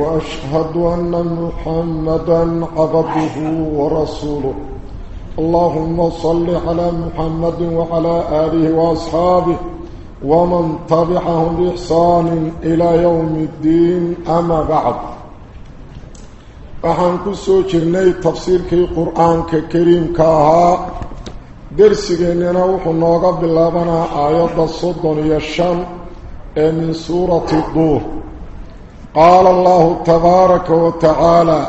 وأشهد أن محمدا عبده ورسوله. اللهم صل على محمد وعلى آله وأصحابه ومن تبعهم بإحسان إلى يوم الدين. أما بعد waxaan ku soo jirnay tafsiirkii qur-aanka kariimka ahaa درسينا وحو نوغا بلابنا آيات الصدن يشان من سورة الضور قال الله تبارك وتعالى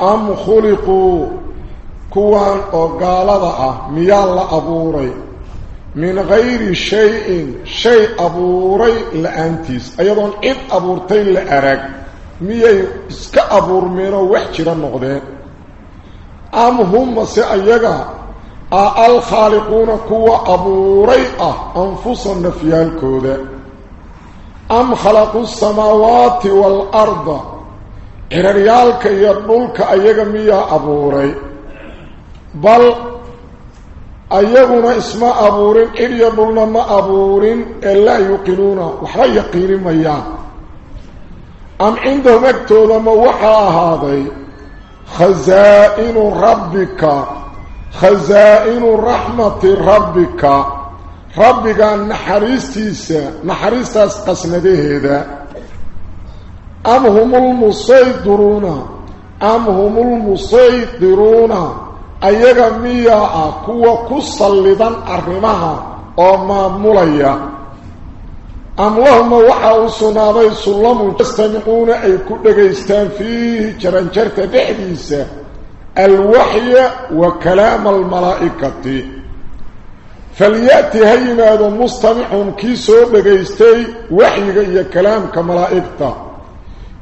أم خلقوا كوان وقال ذا ميال أبوري. من غير شيء شيء أبوري لأنتيس. أيضا إذ أبورتين لأرق. ميال اسك أبور مينو وحجرا نغدين. أم هم سأيقا الخالقون كوا أبوري أنفسهم نفيال أم خلقوا السماوات والأرض؟ إرريالك يدلك أيغا ميا أبوري. بل أيغنا اسم أبورين إن يدلنا ما أبورين إلا يقنون وحلا يقين ميا أم عندهم اكتوذا موحا هذا خزائن ربك ربك نحريستيس نحريستاس قسنده هذا أم هم المسيطرون؟ أم هم المسيطرون؟ أيها مياه كوا كسلدا أرمها وما مليا. أم لهم وحاو سنابي سلم يستمعون أي كدقيستان فيه جرنجرت بحديثة الوحي وكلام الملائكة. فليأتي هيما هذا مستمع كيسو بغيستي وحي يا كلام كملائكة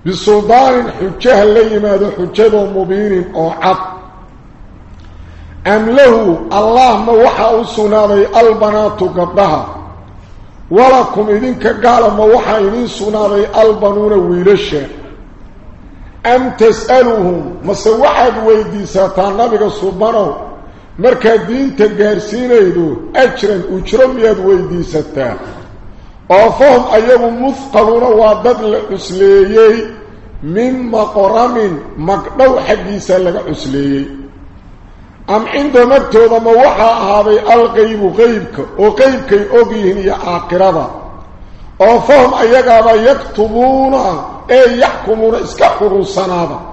بسلطان حجة ليما هذا حجة مبين أو عط أم له الله ما وحا أسنابي البنات قبلها ولكم إذنك قال ما وحا إذن سنابي البنون ويلشة. أم تسألهم مسوحد ويديساتان نبغى سبحانه مركا دين تقارسين ايدو أجرا أجرم يد ويديساتان وفهم أيهم مثقلون وادد لأسليي من مقرم مقنو حديثا لك أسليي أم عندما اكتوضا موحا هذا الغيب غيبك وغيبك يؤغيهن يا آقرضا وفهم أيها يكتبون اي يحكمون اسكحروا الصنابة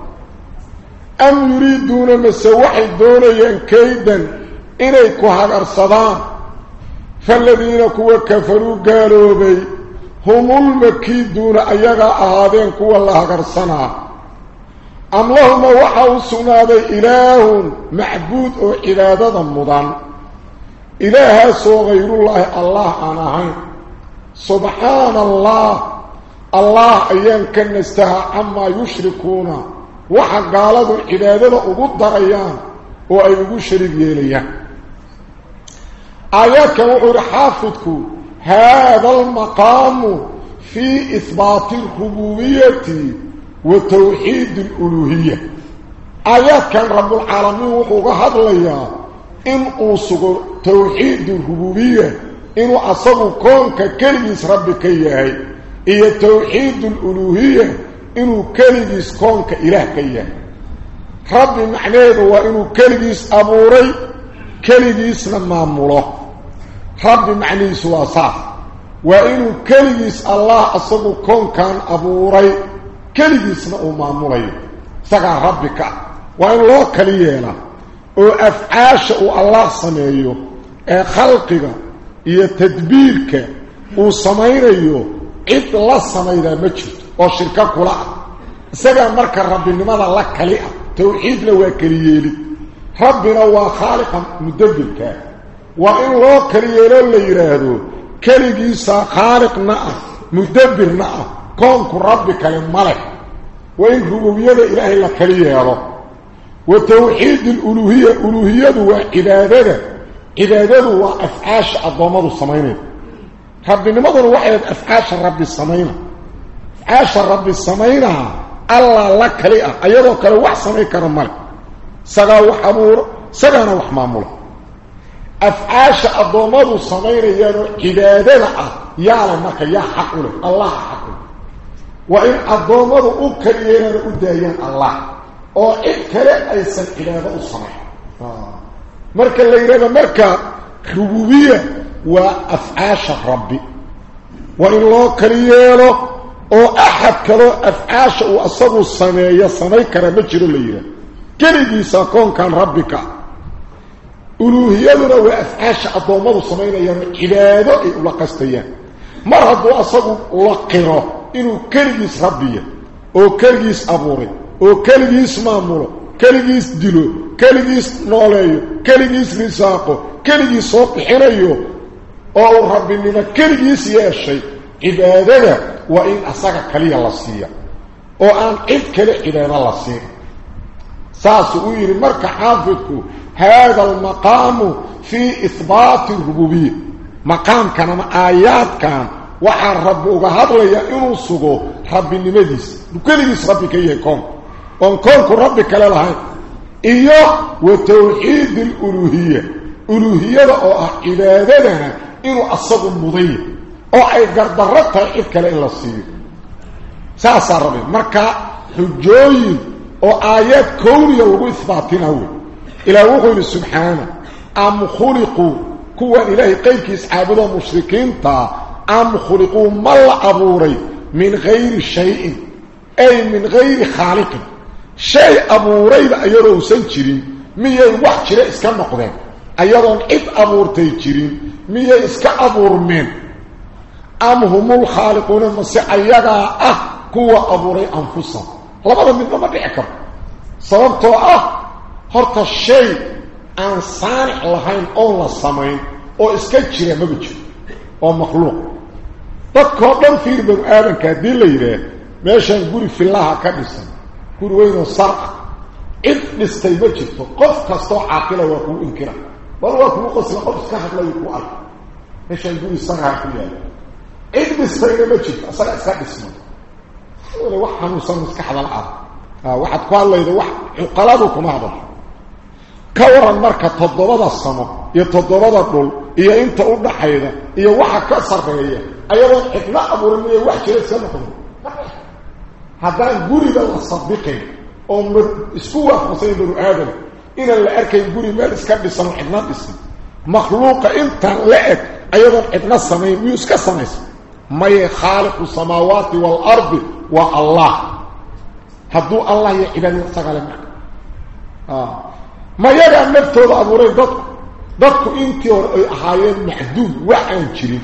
ام يريدون مسوحي دونيا كيدا إليكو هاقر صدام فالذين كوا كفروا قالوا بي هم المكيدون ايغا أهادين كوا الله هاقر صناب أم لهم وحاو سنابي اله معبود أو عبادة مضان إله سو غير الله الله هين سبحان الله. الله أيام كان نستهى عما يشركون وحا قالوا العبادة أقود دريان وأي أقود شريك يليان آيات وحور حافظك هذا المقام في إثبات الربوبية وتوحيد الألوهية آيات كان رب العالمين وحور هذا إن أصغر توحيد الربوبية إن أصغر كونك كلمة ربك إياهي iyo tawxiid al-uluhiyya إنو كالجيس كونك إله كيان رب معناه هو إنو كالجيس أبوري كالجيس نماموله رب معناه سواساف وإنو كالجيس الله أصدق كونك أبوري كالجيس نماموله سقع ربك وإن الله كليهنا وأفعاش الله سمعيه ee khalqiga iyo tadbiirka oo sameeyayoo cid la sameeyay majlis oo shirka kula ah isagaa marka rabbinimada la kali ah tawxiidna waa keliyeelid rabbina waa khaaliqa mudabbirkaa waa in loo kali yeeloo la yidhaahdo keligiisa khaaliqna ah mudabbirna ah koonku rabbi kale ma leh وإن ربوبية إلهي لكليه وتوحيد الألوهية ألوهية وعبادة عبادة وأفعاش الضمد الصمينين رب نمضر واحد أفعاش الرب الصمينة أفعاش الرب الصمينة الله لك لئة. أيضا كانوا وحصمي كرمال سقا وحمور سقانا وحمامولا أفعاش الضمد الصمينة يانو عبادة يعلم مكا يا حق له الله حق له وإن الضمد أكريين أدايان الله. oo cid kale aysan cibaado u samayn marka la yiraahdo marka rububiyya waa afcaasha rabbi waa in أو احد كرو افعاش واصب الصنايه يا صناي كر ما كلي ساكون كان ربك الوهيه رو افعاش ابومه الصنايه يا عباده ولا قستيان مر هذا اصب انه كرجس ربي أو كرجس ابوري أو كرجس مامورو كرجس ديلو كرجس نولاي كرجس ريساقو كرجس سوق حريو أو ربي لنا كرجس يا شيخ عبادنا وإن أساك كليه الله سيئا وأن إذ كليه إلينا الله سيئا ساسوير مرك حافظه هذا المقام في إثبات الربوبية. مقام كان آيات كان. وحن ربوك هدل يأرسوه رب النمديس لكل ميس ربك يكون وأن كونك ربك لله إياه وتوحيد الألوهية. ألوهية أو عبادنا إنه أصدق المضيح oo ay gardarro tahay cid kale in la siiyo. Saasaa rabbi marka xujooyin oo aayaad kowniya lagu ihbaatina wey. Ilaah wuxuu yidhi subxaana am khuliquu kuwan ilaahay qaybkiis caabudoo mushrikiinta am khuliquu ma la abuuray min gayri shayin ay min gayri khaaliqin. Shay abuurayba ayadoo usan jirin miyay wax jira iska noqdeen? Ayadoon cid abuurtay jirin miyay iska abuurmeen am humul khaaliquuna mase ayagaa ah kuwa abuuray anfusahum labada midna ma dhici karto sababtoo ah horta shay aan saanic lahayn oon la samayn oo iska jira maba jiro oo makhluuq dadkoo dhan fiir banu aadanka haddii la yidhaah meeshaan guri fillaha ka dhisan guri weynoo sar ah cid dhistay ma jirto qof kastoo caaqila waa kuu inkira bal waa kugu ادبس بين المجد أصلا اسكاد اسمه ولا واحد حنوصل مسكح على العرض واحد قال لي ذا واحد انقلابكم اعضل كورا مركة تضبض السماء يتضبض الدول ايا انت قد حيدا ايا واحد كسر بيا ايا واحد لا ابو رمي واحد كيف سمكم هذا قريبا الصديقين ام اسكوا حسين بن آدم إلى الاركي قري ما اسكاد اسمه مخلوق انت لعب أيضا ابن السماء يوسك السماء ما خالق السماوات والأرض والله. حدو الله يا عباد الصغلم آه. ما يدا نفتو أبو ريدك دك انت حياه محدود وحان جري.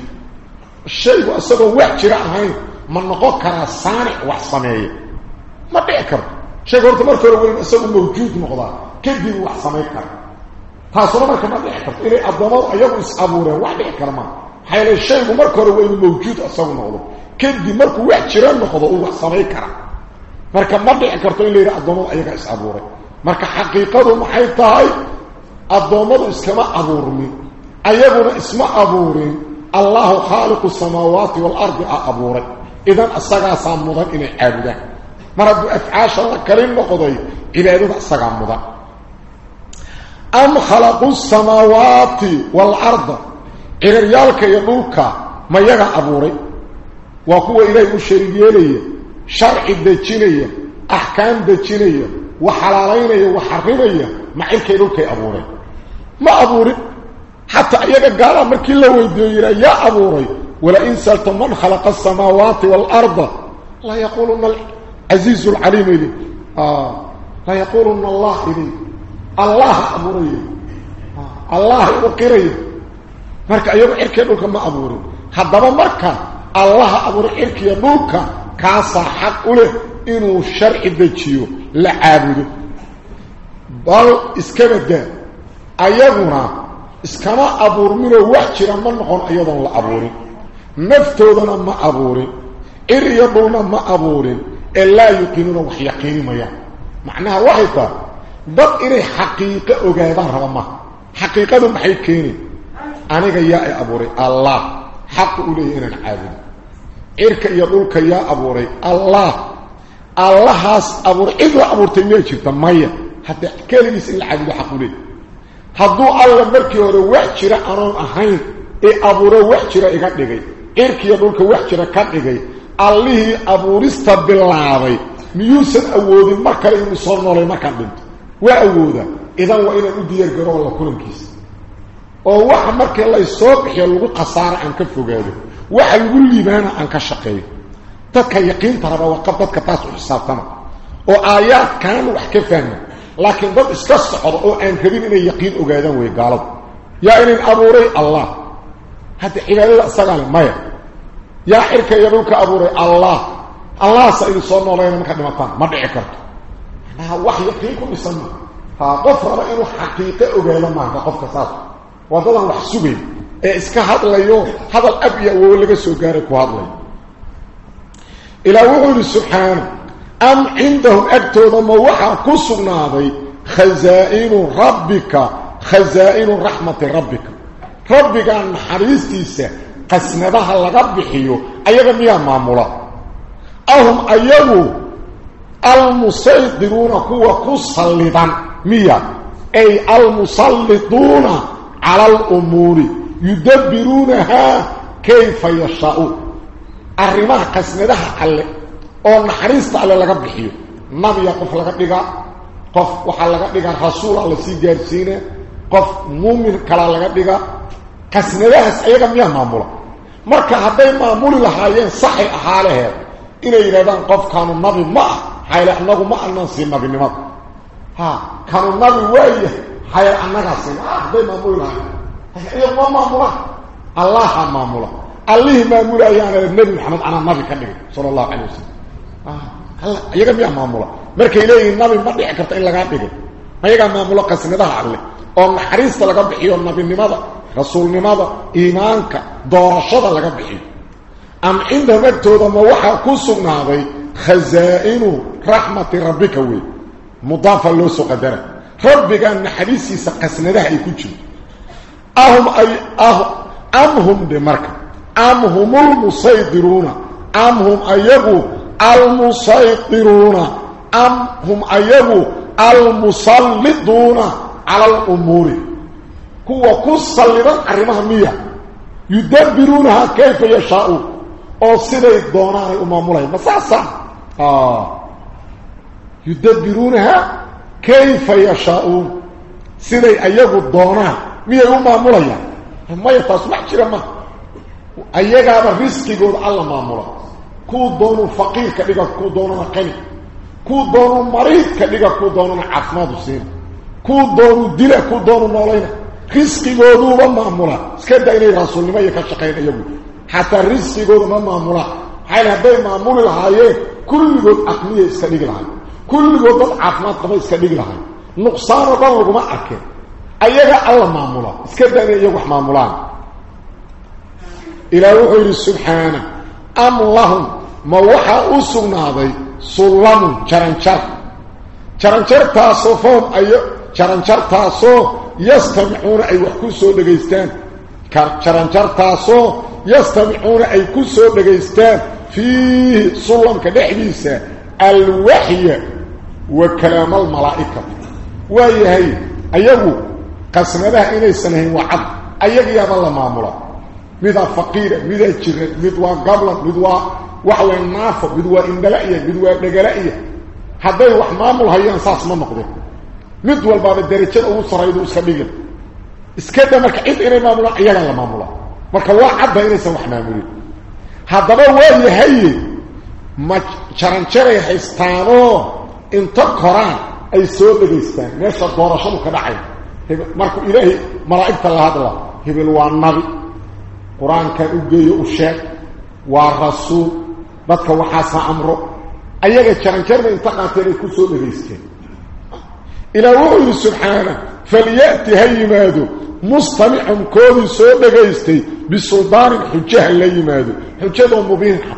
الشيء أصلا وحان جري هاي. ما نقو كرا صانع وحصمي ما بيكر. شيء قلت مرة يقول أصلا موجود نقضى كيف بيوح صميكر تاسو مرة كما بيحفظ إلى أبو ريدك أيوه أبو karaa shayga horta marka hore weyn isagu mawjuud shaygu isagu noqdo kadib markuu wax jira noqdo uu wax samayn kara marka ma dhici karto in la yidhaha addoommadu ayaga is abuuray marka xaqiiqadu maxay tahay addoommadu iskama abuurmin ayaguna isma abuurin allahu khaaliqu samaawaati waalardi a abuuray idan isagaasaa mudan inay caabudaan mar hadduu afcaasha la kali noqday cibaadada isagaa mudan am khalaqu samaawaati waalarda ciraryaalka iyo dhulka ma yaga abuuray. Waa kuwa ilaahay u shariig yeelaya sharci dejinaya axkaam dejinaya وحلالين وحرمين ما علك يلوكي أبوري ما أبوري حتى أيها قال مركي الله ويدير يا أبوري ولئن سألت من خلق السماوات والأرض لا يقولون العزيز العليم لي لا يقولون الله لي الله أبوري آه. الله marka iyagu cirkiya dhulka ma abuurin. Haddaba marka allaha abuuray cirkiya dhulka kaasaa xaq u leh inuu sharci dejiyo la caabudo. Bal iskabadaa ayaguna iskama abuurminoo wax jira ma noqon iyadoon la abuurin. Naftoodana ma abuurin. Ciriyo dhulna ma abuurin. Ee laa yuqiinuuna wax yaqiinimayaan macnaha waxay tahay dad inay xaqiiqo ogaadaan raba maha xaqiiqadu maxay keenin aniga yaa ay abuuray allah. Xaq u leeyahay inaan caabudo cirka iyo dhulka yaa abuuray allah. Allahaas abuur cid abuurtay miyay jirta maya. Hadda keligiis in la caabudo xaq u leeyahay. Hadduu alla markii hore wax jira anoon ahayn ee abuuro wax jira iga dhigay cirka iyo dhulka wax jira ka dhigay allihii abuurista bilaabay. Miyuusan awoodin mar kale inuu soo noolay markaan dhinto. Waa awooda idan waa inaan u diyaargaro alla kulankiisa oo waxa markii laysoo bixiyo lagu khasaaro aan ka fogaado waxa lagu liibaana aan ka shaqeeyo dadka yaqiinta raba waa qab dadka taas u xisaabtama oo aayaadkan wax ka fahma laakiin dad iska socdo oo aan rabin inay yaqiin ogaadaan way gaaladu yaa inin abuuray allah hadda cibaadada isagaa le maya yaa xirka iyo dhulka abuuray allah allahsa idin soo noolayna marka dhimataan ma dhici karto wax yaqiin ku dhisan ma ha qof raba inuu xaqiiqo ogaado maaha qofka saas وانتظر ان حسوبي اسكا هادل ايو هادل ابيا ووالك سوكارك وهادل إلى وغل سبحانه ام عندهم اكتو موحا كسونا ذي خزائن ربك خزائن رحمة ربك ربك ان حريس تيسا قسنا ذا لغب حيو ايغا ميا مامولا اهم ايو المسيطرون كوا كسلطا ميا اي المسلطون kayfa yashaa'uun arrimaha qasnadaha alle oo naxariista alle laga bixiyo nabiya qof laga dhigaa qof waxaa laga dhigaa rasuula la sii gaarsiina qof muumin kalaa laga dhigaa qasnadahaas ayaga miyaa maamula marka hadday maamuli lahaayeen saxay ahaa laheed inay yidhahdaan qofkaanu nabi ma ah xayle annagu ma anaan sii nabinimada ha kanu nabi waayahay حي انك سن اخ بما مولا هي ما مولا الله ما مولا الله ما مولا يا نبي محمد أنا ما بك صلى الله عليه وسلم آه هل ايغا بي ما مولا مرك الهي النبي ما دي كرت ان لا ما ايغا ما مولا قسمه ده عليه أو محريص لا بي النبي لماذا رسول لماذا ايمانك دور شد لا بي ام عند وقت ما وحا كسناوي خزائن رحمه ربك وي مضاف له سقدره rabbigaa naxariistiisa qasnadaha ay ku jirto. Ahum ay am hum de marka? Am hum lmusaydiruuna am hum ayagu almusaydiruuna am hum ayagu almusalliduuna cala alumuuri kuwa ku sallidan arrimaha miya. Yudabbiruunahaa kayfa yashaauun oo siday doonaanay u maamulayan ma saasa yudabbiruunahaa kayfa yashaauun siday ayagu doonaan miyay u maamulayaan maya taas wax jira ma ayagaaba risqigooda alla maamula kuu doonuu faqiirka dhiga kuu doonana qani kuu doonuu mariidka dhiga kuu doonana caafimaadu siina kuu doonuu dila kuu doonuu noolayna risqigooduuba maamula iska da inay rasuulnimo iyo ka shaqayn iyagu xataa risqigooda ma maamula maxaa hadday maamuli lahaayeen kulligood aqmiya iska كل وطن عفمات قفل سبيق لها نقصان وطن لكم أكيد أيها الله معمولا. اسكبت أن يجب معمولا إلى روحه سبحانه. أم لهم موحى أسونا هذا سلم شرنشر. شرنشر تاسو فهم أيها تاسو يستمعون أي وحكسوا لغيستان. شرنشر تاسو يستمعون أي كسوا لغيستان. في سلم كدحليسة الوحية وكلام الملائكة. وهي أيهو قسم بها إلي سنهي وعد. أيهو يا بالله ما مرى مدى فقيرة مدى جغة مدوى قبلة مدوى وحوى النافة مثل إندلائية مدوى نقلائية حتى يوح ما مرى هيا نصاص ما مقدر. مدوى الباب الدريتين أو صرايد أسابيق إسكادة مالك إذ إني ما مرى أيهو يا ما مرى مالك الله عبا إني سنوح ما مرى هذا هو أيهو ما شرنشره يحيستانوه ay soo dhegaystaan meesha doorashadu ka dhacay markuu ilaahay malaa'igta la hadla hebel waa nabi qur-aankan u geeyo u sheeg waa rasuul dadka waxaasa amro ayaga jaranjarna inta qaateen ay ku soo dhegaysteen ilaa wuxuu yidhi subxaana falya'ti ha yimaado mustamicun koodii soo dhegaystay bisuldaanin xujaha la yimaado xujadoo mubiinka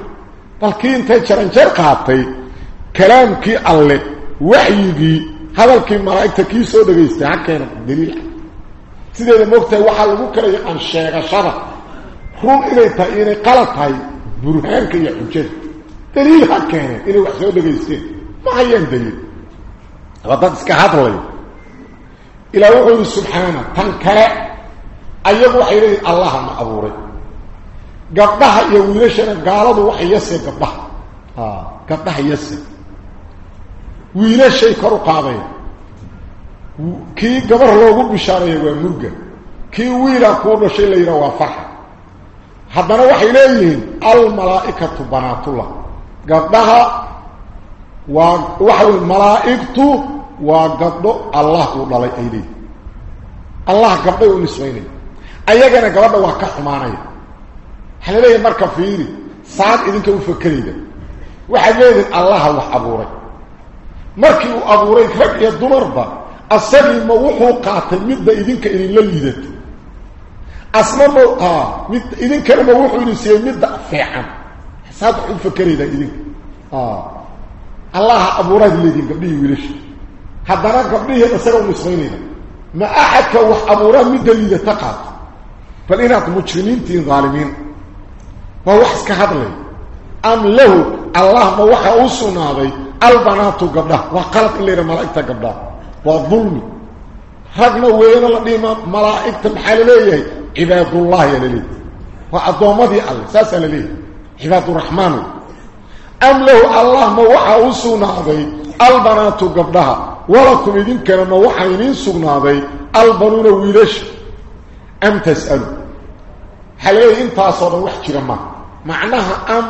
balkii intay jaranjar qaatay kalaamkii alle waxyigii hadalkii malaa'igta kii soo dhageystay ha keena daliil sideeda moogtahay waxaa lagu kala yaqaan sheegashada. Run inay tahay inay qalad tahay burhaanka iyo xujada. Daliil ha keeneen inay wax soo dhageysteen ma hayaan daliil. Waa dad iska hadlayo ilaa wuxuu yidhi subxaana tan kale ayagu waxay leeyihiin allaha ma abuuray. Gabdhaha iyo wiilashana gaaladu waxay yaseen gabdhaha. Gabdhaha yaseen murga kii wiilaa kuu dhashay la yidhaha waa farxa haddana waxay leeyihiin almalaa'ikatu banaatullah gabdhaha waa waxa wey malaa'igtu waa gabdho allah uu dhalay ay leeyihin allah gabdhay u nisbaynaya ayagana gabadha waa ka xumaanaya waxaa la leeyahay marka fiiri saad idinka u fakerayda waxaad leedihin allaha wax abuuray markii uu abuuray rag iyo dumarba asagii ma wuxuu qaatay midda idinka idinla liidato asna ma mid idinkana ma wuxuu idin siiyey midda fiican saad wax u fakerayda idinka allaha abuuraad leedihin gabdhihii wiilasha haddana gabdhihii isaga u nisbaynayda ma axadka wax abuuraa midda liidata qaato bal inaad mujrimiintiin dhaalimiin waa wax iska hadlay am lahu allah ma waxa uu sugnaaday albanaatu gabdhaha waa qalad in la yidhaha malaa'igta gabdhaha waa dulmi ragna weena la dhima malaa'igta maxaa la leeyahay? Cibaadullah yaa la leeyahay. Waa addoommadii alle saasaa la leeyahay. Cibaaduraxmaan am lahu allah ma waxa uu sugnaaday? Albanaatu gabdhaha. Walakum idinkana ma waxa idiin sugnaaday? Albanuuna wiilasha. Am tas'alu? Waxaa la leeyahay intaasoo dhan wax jira ma. Macnaha am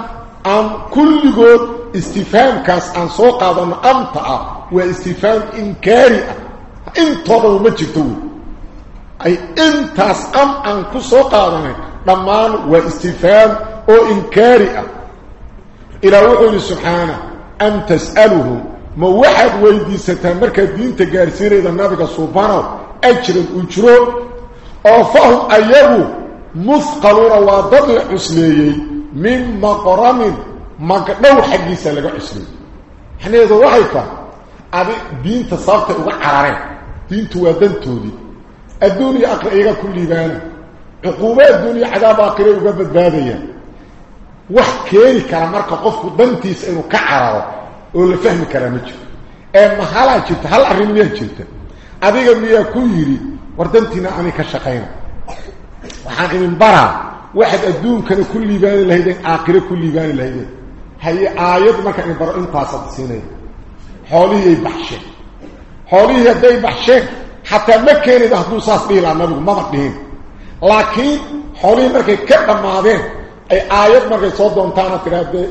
am kulligood استفهام كاس ان سو قادن امطا واستفهام إنكاري. انت ضمجتو أي انت اس أم ان كسو قادن ضمان واستفهام أو إنكاري. إلى وحي سبحانه ان تسأله؟ ما واحد ولدي ستمرك دينت غارسير إذا نافق سوبانو أجر اجرو أو فهم ايغو مثقل رواضل حسنية من مقرمه ما قدو حقيسا لا قشلي حنا إذا وحيفا أبي بنت صافته أو قراره بنت ودنتودي الدنيا اقرايقه كل ديانه عقوبات الدنيا عذاب آخرة وقبض باديه وحكي لك على مركه قفك دنتيس إنه كعرة. ولا فهم كلامك اي ما هل جبت هل ارمي جبت ابيك ميا كويري. وردنتنا اني كشقين وحاكم من برا. واحد ادوم كان كل يبان لهيدين آخرة كل يبان لهيدين. Haye aayad marka idin baro intaasaad siinaya xoolihii ay baxsheen xoolihii hadday baxsheen xataa ma keenid hadduu saas dhihi lahaa nabigu maba dhihin laakiin xoolihii markay ka dhammaadeen ay aayad markay soo doontaana tidhaahdee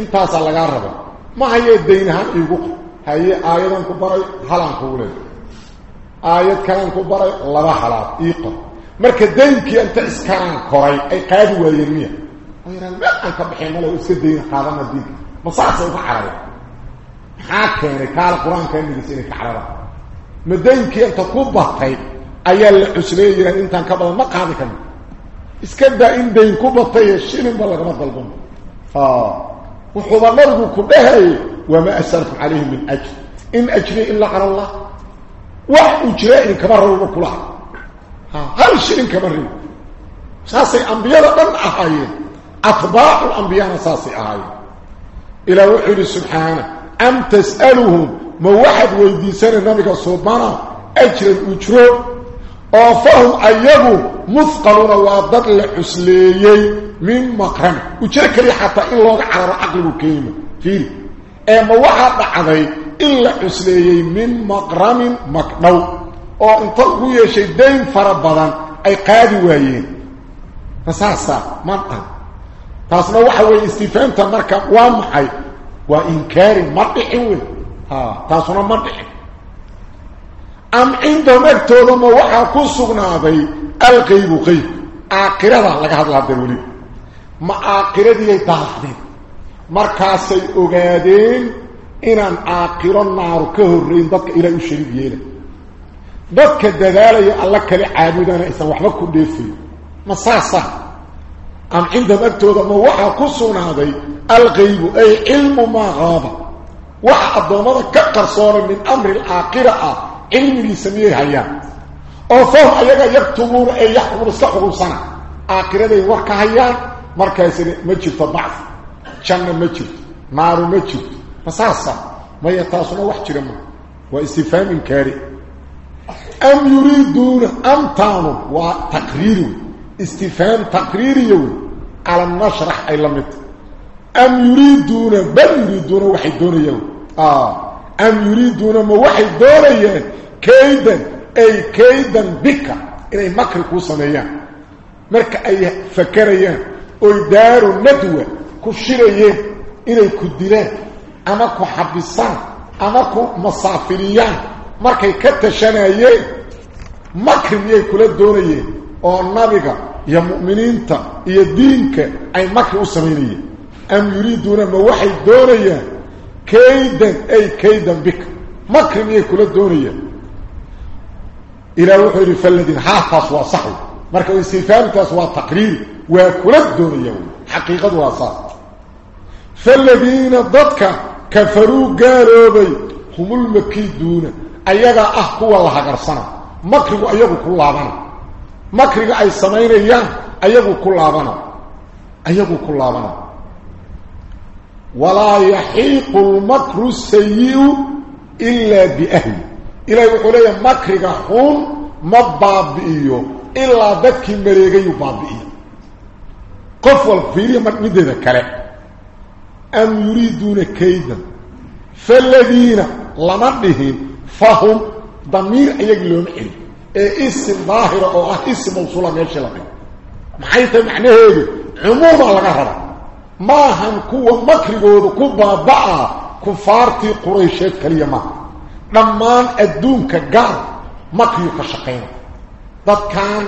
intaasaa lagaa raba ma hayee dayn ahaan iigu qor haye aayadan ku baray halaan kugu leey aayad kalaan ku baray laba halaad ii qor ويران ماكن كبحين له سدين قادم الدين. مصاصة وفحرية حاكين قال القرآن كان يجسيني كحرارة مدين كي أنت كبه طيب ايال العسلية يران انت انكبه ما قادم كم إن دين كبه طيب الشيلين بلغ مضل بم ف آه. وحوظ مرضو كبه وما أسرف عليهم من أجل. إن أجري إلا على الله. واحد أجرائي كبار رو كلها. هل شيء كبار ساسي أنبياء لبن أحايين. أطباع الأنبياء ساسي أهايين إلى وحيد سبحانه. أم تسألهم؟ ما واحد ويديسان النبي صوبانا أجر الأجر وفهم أيضا مثقلون وضد الحسليي من مقرم وشرك لي حتى الله على عقل كيمة فيه. أما واحد عضي إلا حسليي من مقرم مقنو oo inta ugu yeeshay dayn fara badan ay taasna waxa weeye istifaamta marka waa maxay waa inkaari ma dhicin wey ha taasuna ma dhicin am cindahum agtooda ma waxaa ku sugnaaday alqaybu qayb aakhirada laga hadla hadda weli ma aakhiradiiyay daaqdeen markaasay ogaadeen inaan aakhiro naaru ka horrayn dadka ilaah u shariig yeelay dadka dadaalaya alla kale caabudana aysan waxba ku dheefay ma saasa أم عند مكتوب ما وحا كسون هذه الغيب أي علم ما غاب. وحد ما ذكر صور من أمر الآخرة آه. علم يسمي هيا. أو فهم اي يكتب أي يحفظ صحف سنة. آخرة وك هيا. مركز ما جبت بعض شان ما جبت ما رو ما جبت فصاصا ما يتاصل وحجر ما وإستفهام كاري. أم يريدون أم تانو. وتقريرون. استفهام تقريري على النشرح أي لمت. أم يريدون بل يريدون وحي دون يوم. آه. يريدون ما وحي دون يوم. كيدا أي كيدا بك. إلى مكر كوصنيا مرك أي فكريا أو دار ندوه كشيريا إلى كدلان. أما كو حبسان أما كو مسافريا مرك اي كتشانا يوم. مكر يوم كلا أو نبغا يا مؤمنين تا يا دينك أي مكه وسمينيه أم يريدون ما وحي دوريا كيدا أي كيدا بك. مكه مي كل دوريا إلى روحي فلدي حافظ وصحو مركه استفهامك اسوا تقرير. وكل دوريا حقيقة وصح فالذين ضدك كفروا قالوبي. هم المكيدون. ايغا اخ هو الله غرسنا مكه ايغو كلابنا ayagu ku laabana walaa yaxiiqu lmakru sayi'u ilaa biahli ilaahay wuxuu leeyahay makriga xun ma baabi'iyo ilaa dadkii mareegayuu baabi'iyo qof wal fiiriya mideeda kale am yuriiduuna kaydan faladiina lama dhihin fahum damiir ayagi looma celin اسم ظاهر أو اسم موصول ماشي لا معيت معناه عموما لا غرا ما هم كو مكر غود كوبا با كفارتي قريش كليما ضمان ادونك غار مكر كشقين ضد كان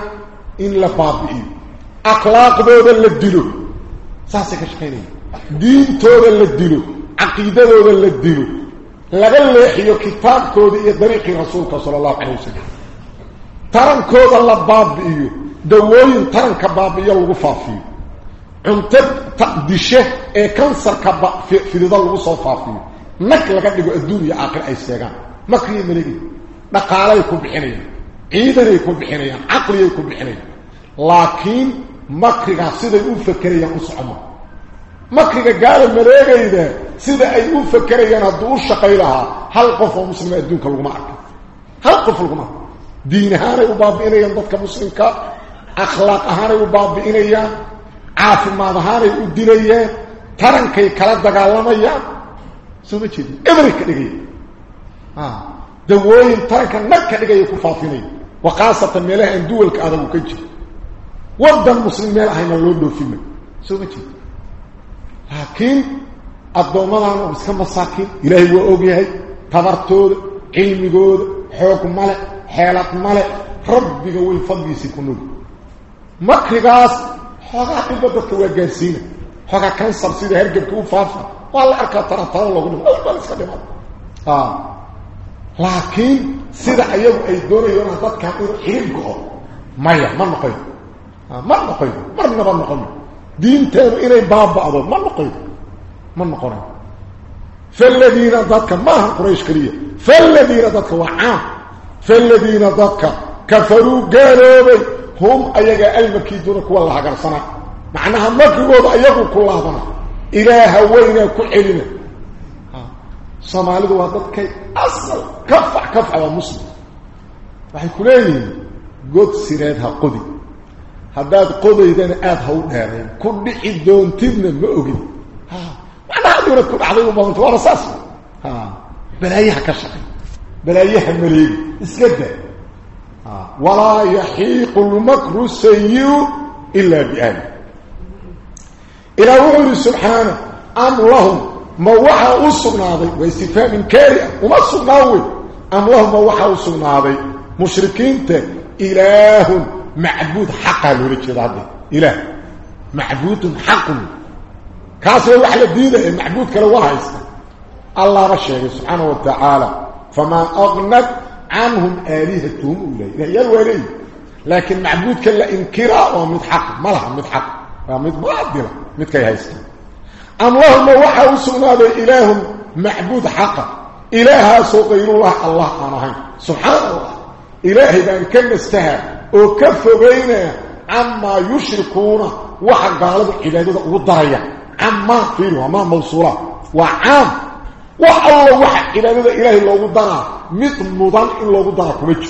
ان لا بابي اخلاق بود لديلو ساس كشقين دين تور لديلو عقيده لديلو لغل يحيو كتاب كودي طريق رسول الله صلى الله عليه وسلم tarankooda la baabi'iyo dawooyin taranka baabi'iyo lagu faafiyo cunto dishe ee kansarka fidida lagu soo faafiyo nag laga dhigo adduun iyo aakhir ay seegaan makriya malegi dhaqaalay ku bixinayaan ciidanay ku bixinayaan caqliyay ku bixinayaan laakiin makrigaa siday u fakerayaan u socomo makriga gaala maleegayda sida ay u fakerayaan hadduu u shaqay lahaa hal qof oo muslima adduunka laguma arka hal qof laguma arka diin ahaanay u baabi'inayaan dadka muslimka akhlaaq ahaanay u baabi'inayaan caafimaad ahaanay u dilayaan tarankay kala dagaalamayaan soo ma jeedin eberay ka dhigaya dawooyin taranka nag ka dhigaya ku faafinaya wa khaasatan meelaha aan duwalka adagu ka jiro waddan muslim meel ahayna loo dhoofima soo ma jeedin laakiin addoommadan هيلات ملك ربك هو الفضي سكنوك مكرغاس حقا عبادتك وقاسين حقا كان سرسيدة هرقبك وفافة والله أركا ترطان الله قلنا أول مالسك دمال لكن سيدة أيضا أيدونا يونا ذاتك حيرقه مايا ما نقيد آه، ما نقيد ما نقيد ما نقيد دين تير إلي باب بعضه ما نقيد ما نقيد فالذين ذاتك ما هم قريش كريه فالذين ذاتك وعام. فالذين ضكا كفروا قالوا هم أيها المكي دونك والله قرصنا. معنى همكي وضع يقول كل الله ضنا إله وين كعلنا صمالي وضعك أصل. كفع كفع ومسلم رح يقول لي قد سيرادها قدي هذا قدي إذن أذهو نارين كل إدون تبن مؤقد معنى هذا يقول كل عظيم ومغنط ورساس بلايها كشخي بلا يحمري اسكت. آه. ولا يحيق المكر السيء إلا بان إلى وحي سبحانه. أم لهم ما وحى اسناده واستفهام كاري. وما سناوي أم لهم ما وحى اسناده مشركين ت إله معبود حقا لرجاده إله معبود حق كاسر الوحل الدين. المعبود كلا وحيس الله رشه سبحانه وتعالى. فما أغنت عنهم آلهتهم أولي يا الولي لكن معبود كلا إنكراء ومتحق ملها متحق ومتبادلة متكي هيسمى أم لهم وحا وسونا إله معبود حقا إلها سو غير الله الله أنا سبحان الله إلهي بأن كم استهى. وكفوا بينه عما يشركون. وحق قالوا عبادة والضرية عما فيه وما موصولة. وعام والله وحق عبادة إلهي الله والضرى مثل مضان إن الله والضرى كمجر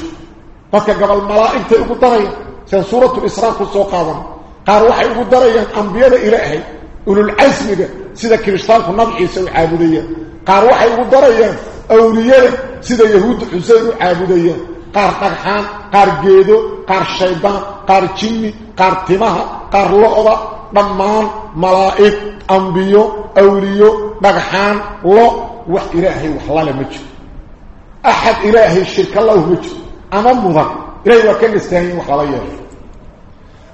فكا قبل الملائكة والضرية سان سورة الإسراء كالسوقاضا قال وحي والضرية أنبياء إلهي أولو العزم سيدا كريستالك النبي عيسى عابدية قال وحي والضرية أولياء سيدا يهود حسين عابدية قار دغحان قار جيدو قار شيطان قار جيني قار تيمها قار لودا وح إلهي وحلاله مج أحد إلهي الشرك الله مج أنا مضى إلهي وكان يستهين وحلاله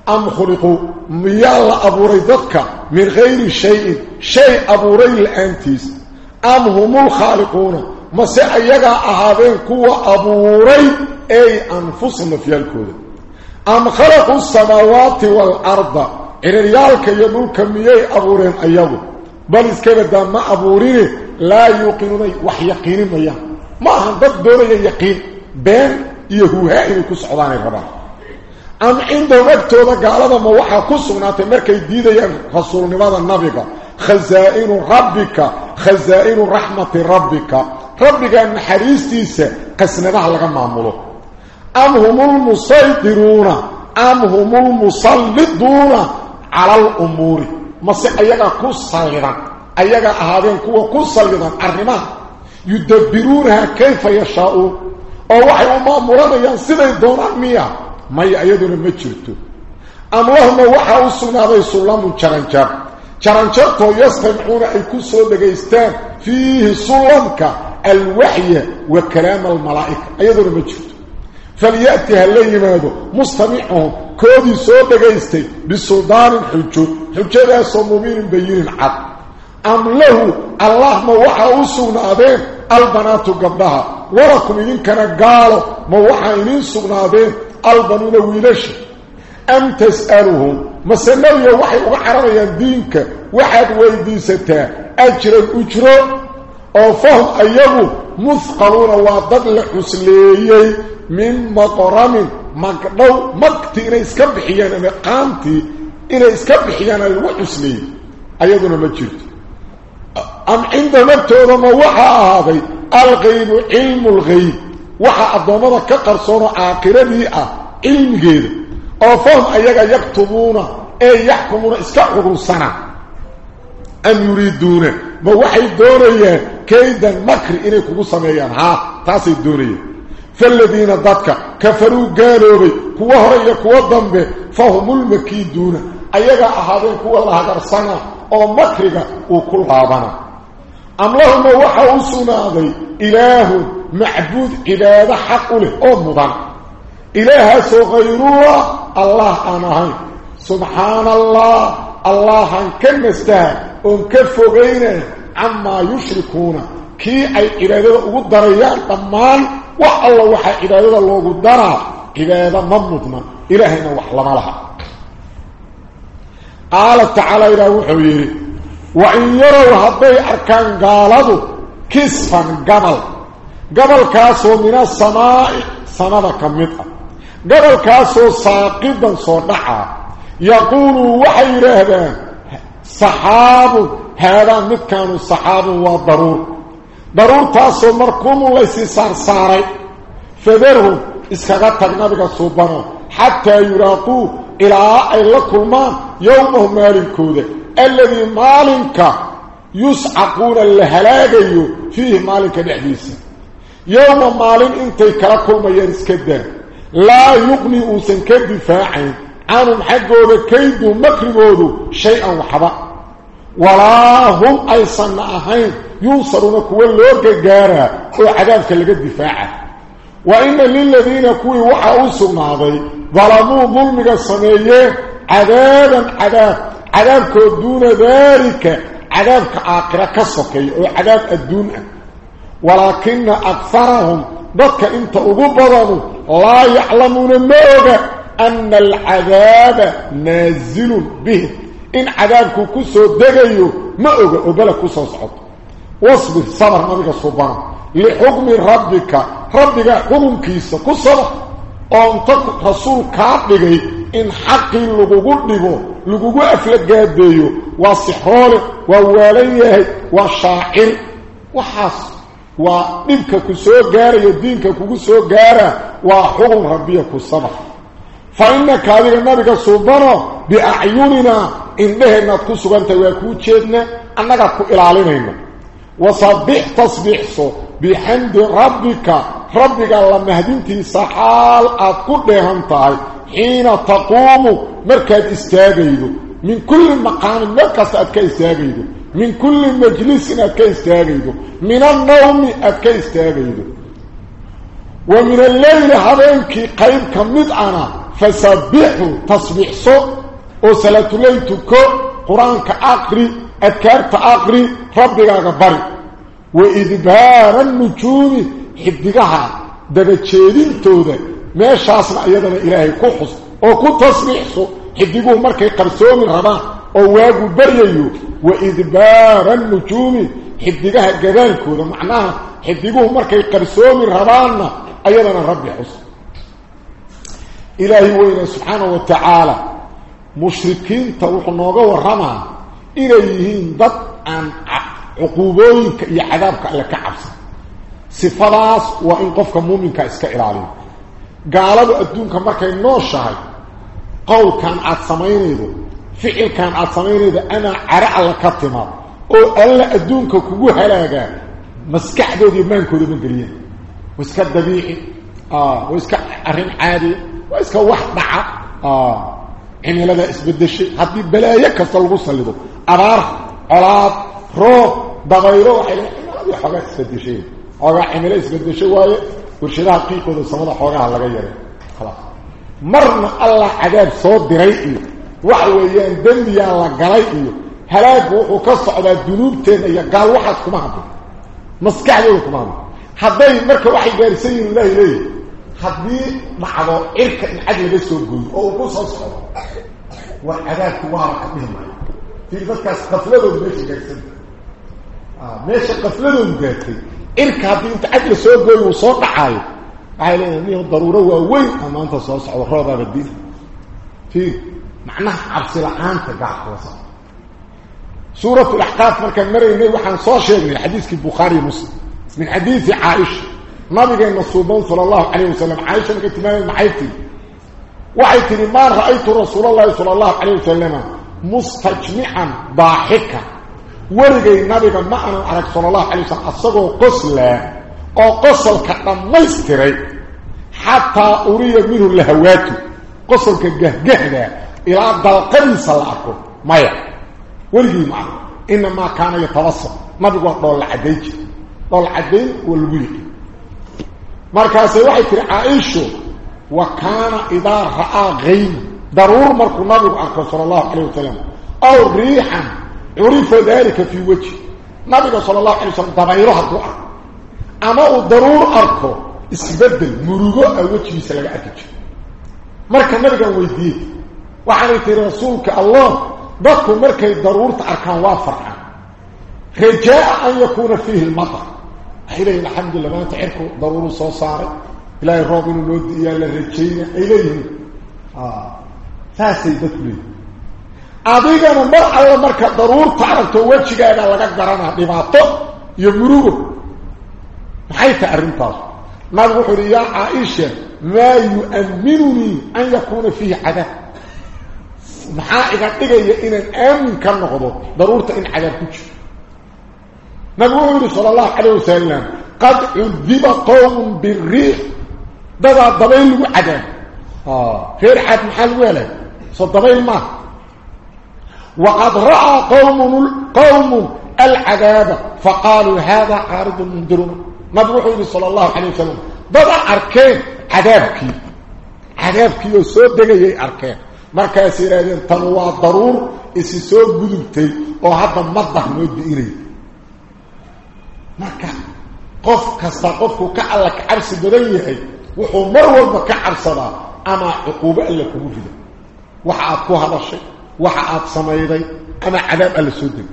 أم خلقوا؟ ميال ابوري ددك من غير شيء. شيء ابوري الأنتيس. أم هم الخالقون؟ mase ayagaa ahaadeen kuwa abuuray ay anfusahum nafyaalkooda am khalaqu asamaawaati waalarda ciriryaalka iyo dhulka miyay abuureen ayagu yuuqinuunay wax yaqiinin mayaan ma ahan dad doonaya yaqiin been iyo huuhaa inay ku socdaanay rabaan am cindahum agtooda gaalada ma waxaa ku sugnaatay markay diidayaan rasuulnimada nabiga khazaa'inu rabbika khazaa'inu raxmati rabbika ربك نحريستيسا قسنبها لغا مامولو أم هم المسيطرون أم هم المسلطون على الأمور مسي أيها كسالغا أيها أهادين كوا كسالغا أرمها يدبرونها كيف يشاءون أو وحي أما مرادة ينسينا دونان مياه ما يأيدون مجرتو أم لهم وحا أصنا هذا سلام جرنجر جرنجر يستمعون أي كسو دقيستان فيه سلامك الوحي وكلام الملائكة أيضا مجهد فليأتي هاللي ماذا مستمعهم كودي سوى دقيستي بسلطان الحجود حجود صمومين بيين عد أم له الله ما وحا أسونا أبين البنات قبلها ولكم إذن كان قالوا ما وحا إذن سونا أبين البنون ويلش أم تسألهم مسنوية وحي وحرر يندينك وحد ويديستا أجر الأجر oo fahum ayagu muthqaluuna waa dad la xusleeyey min maqramin. مقدو مقتي انه اسك بخيان ام قامتي انه اسك بخيان اي وحسني ايدنا ما جرت ام عندما تورى ما وحا ابي الغيب علم الغيب وحا اضمره كقرصون عاقرني آه علم غير أو فهم ايغا يكتبون اي يحكمون اسك حروسنا ان يريدون ما وحي دوريه كيدا مكر انه كوسميان ها تاسي دوريه فالذين ضدك كفروا قالوا بي كوا هريا كوا ضمبي فهم المكيدون أيها أهادين كوا الله قرصنا أو مكرك وكل هذانا أم لهم وحاو سنادي إله معبود عبادة حق له أو مضان. إله سغيروا الله أنا سبحان الله الله كم استهى ومكفوا غيره عما يشركون. كي أي عبادة أقدريان طمان wax alla waxaa cibaadada loogu daraa cibaado ma mudna ilaahayna wax lama laha. Qaala tacaala ilaah wuxuu yidhi wain yarow hadday arkaan gaaladu kisfan gabal gabalkaasoo mina samaa'i samada ka mid ah gabalkaasoo saaqidan soo dhacaa yaquuluu waxay yidhaahdaan saxaabun haadaan midkaanu saxaabun waa daruur. ضرور تاسو مركوم ليس صار صاري فذرهم اسكغت النبي صوبنا حتى يراقوا إلى اي لكم يومهم مالكوده الذي مالك يسعقون الهلاغي فيه مالك الحديث يوم مالين انت كلكم يرسكده لا يغني اوسن كدفاع عنهم حقه كيد مكرمه شيئا وحبا هم أي صنعهين ينصرون كوى اللورك جارة وعذابك لقى الدفاع وإن للذين كوي وحاوا سماضي ظلموا ظلمك الصمية عذابا عذاب عذابك دون ذلك عذابك آقرة كسكي وعذاب الدون ولكن أكثرهم ضدك إنت أغبضنوا لا يعلمون الموضع أن العذاب نازل به. إن عذابك كسو دغيو ما أغا أبلا كسو صعد واصبر صبر نبيك سبحانه لحكم ربك. ربك حكم كيسا كصبر أنت رسول كابلغي إن حقي لغوغو ديغو. لغوغو أفلقاديو وصحور وواليه وشاعر. وحاس. ودبك كسو غارة يدينك كسو غارة وحكم ربك كصبر فإنك هذه النبي سبحانه بأعيننا إنه نتكو سبحانه ويكو تشيدنا أنك كو إلالينا وصبح تصبح صو بحمد ربك ربك لما هدينتي سحال أتكو ديهانتاي حين تقوم مركز استاغيدو من كل مقام مركز أتكا استاغيدو من كل مجلس أتكا استاغيدو من النوم أتكا استاغيدو ومن الليل هذينك قيب كمد أنا فسبحوا تصبح صوت وصلاة ليتك قرآنك أقري أذكارت أقري ربك أقبري وإذبار النجوم حدقها دبتشيدين تودا ما شاسنا أيضا إلهي كحص وكو تصبح صوت حدقوه مركي قرسوم الربا وواقو بريو وإذبار النجوم حدقها قبالكودا معناها حدقوه مركي قرسوم الربانا أيضا ربي حصن إلهي mushrikiinta wuxuu nooga warramaa inay yihiin dad aan cuquubooyinka iyo cadaabka alle ka cabsan. Sifadaas waa in qofka muuminkaa iska ilaaliyo. Gaaladu adduunka markay nooshahay qowlkan aad samaynaydo ficilkan aad samaynaydo anaa cara alla ka timaad oo alla adduunka kugu halaagaa maskaxdoodii maankooda ma geliyeen. Waa iska dabiici waa iska arrin caadiya waa iska wax dhaca cimilada isbedeshay haddii balaayo kasta lagu salido. Abaar colaad roob dabaylo waxay cimiladii xoogaa isbedeshay xoogaa cimilo isbedeshay waaye warshadaha qiiqooda samada xoogaha laga yaray. Khalaas marna allah cadaab soo diray iyo waxa weeyaan dembiyaa la galay iyo halaagu wuxuu ka socdaa dunuubteena iyo gaal waxaas kuma hadlo. Maskaxdooda kuma hadlo. Hadday marka waxay gaarsan yihiin ilaahay leeyahy haddii dhacdo cirka in cad laga soo gooyo oo uu ku soo socdo waa cadaabku waaba ka dhihi maayo. Dadkaas qafladoodu meesha gaadsanta ah, meesha qafladoodu gaartay cirka haddii inta cad la soo gooyo uu soo dhacaayo waxay leedahay mihu daruuro waaweyn oo maanta soo socdo roobaaba diina fii macnaha cabsi la'aanta gaafkala socdo suuratu laxqaaf markaan maraynay waxaan soo sheegnay xadiiskii bukhaari muslim min xadiisi caaisha. نبي النصوبان صلى الله عليه وسلم. عائشة مكتمان محيطي وحيتني ما رأيت رسول الله صلى الله عليه وسلم مستجمعا ضاحكا. ورقي النبي ما أنا عليك صلى الله عليه وسلم. أصدقوا قسلا أو قسل كأميستري حتى أريد منه اللهوات قسل كجهجه إلى دلقني صلى الله عليه وسلم ما ولغي معه إنما كان يتوسط ما بيقول دول عديج دول عدين والولي مركز waxay tiri عائشه وكان اذا راى غيم ضرور مركو النبي صلى الله عليه وسلم أو ريحا عرف ذلك في وجه النبي صلى الله عليه وسلم ضميره الدعاء اما ضرور اركو اسبدل مرغو وجهي laga arkay marka nabiga weydiiyay waxaan tiri rasuulka allah dadku markay daruurta arkaan waa farxaan rajaa an yakuuna fiihi waxay leeyihiin maanta cirku daruuru soo saaray. Ilaahay roob inuu loo diiyaa la rajayna ay leeyihiin. Saasay dadku leeyihiin adigana mar alla marka daruurta aragto wejigaaga laga garanaa dhibaato iyo murugo. Maxay tahay arrintaas? Nabigu wuxuu uhi yaa caaisha maa yu'minunii an yakuuna fiihi cadaab. Maxaa iga dhigaya inaan aamin ka noqdo daruurta in cadaab ku jiro نبوه عليه صلى الله عليه وسلم قد اذب قوم بالريح دبع الضبين وعدان خير حات محل ولد. صدبين ما. وقد رأى قوم, قوم العذاب فقالوا هذا عارض المنذرون نبوه عليه صلى الله عليه وسلم. دبع أركان. عذابك عذابك يسود دقي أركان. مركز سيرين تنوى الضرور. إسي سود قدبتي وهذا مضح مود إليه marka qof kasta qofku ka alla ka cabsi badan yahay wuxuu mar walba ka cabsadaa ama cuquubo alla kugu rida waxa aad ku hadashay waxa aad samayday ama cadaab alla soo degay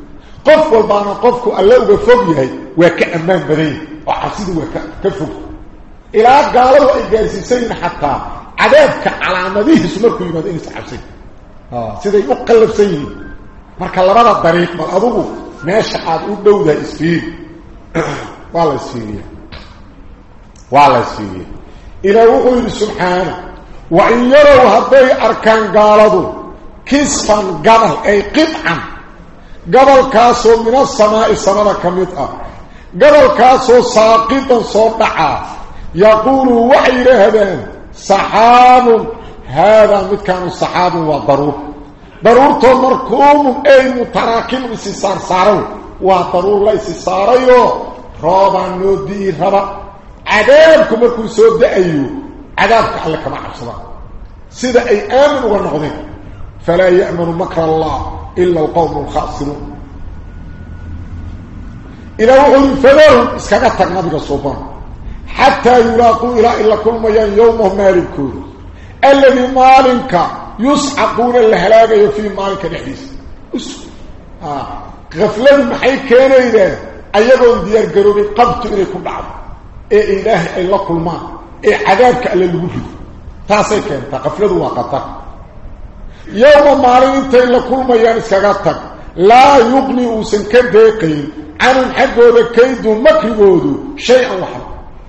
qof walbaana qofku alle uga fog yahay waa ka ammaan badan yahay oo cabsidu waa ka fog ilaa gaaladu ay gaarsiisayin xataa cadaabka calaamadihiisu markuu yimaado inaysa cabsayn siday u qallafsan yihiin marka labada dariiq bal adugu meesha aad u dhowdahay isfiiri والسيه سيدي إلى وقول سبحانه وان يروا هذه اركان قالوا كسفا ان اي قطعا قبل كاسو من السماء السماء كم يطع قبل كاسو ساقطا صدعا يقول وحي رهبان صحاب هذا مكان صحاب وضروب ضرورته مركوم اي متراكم بسسار صاروه وترور ليس ساريو رابا نودي ربا عذابكم مركو سود ايو عذابك على كما عصبا سيدا اي امن ونقضين فلا يامن مكر الله الا القوم الخاسرون إلى وهم فدر اسكغت نبي سوبان حتى يلاقوا إلى الا كل من يومهم مالكون الذي مالك يسعقون الهلاك في مالك الحديث اسكت غفلت محي كينيده ايغو ديار غروبي قبط اني كدعو اي إله إلا كل ما. اي عذابك إلا لغفل تاسيك انت غفلت وقتا يوم ما رينت إلا كل ما يعني يان سغاتك لا يغني وسنكر ديقي عن الحق ولا كيد ومكر ودو شيء وحد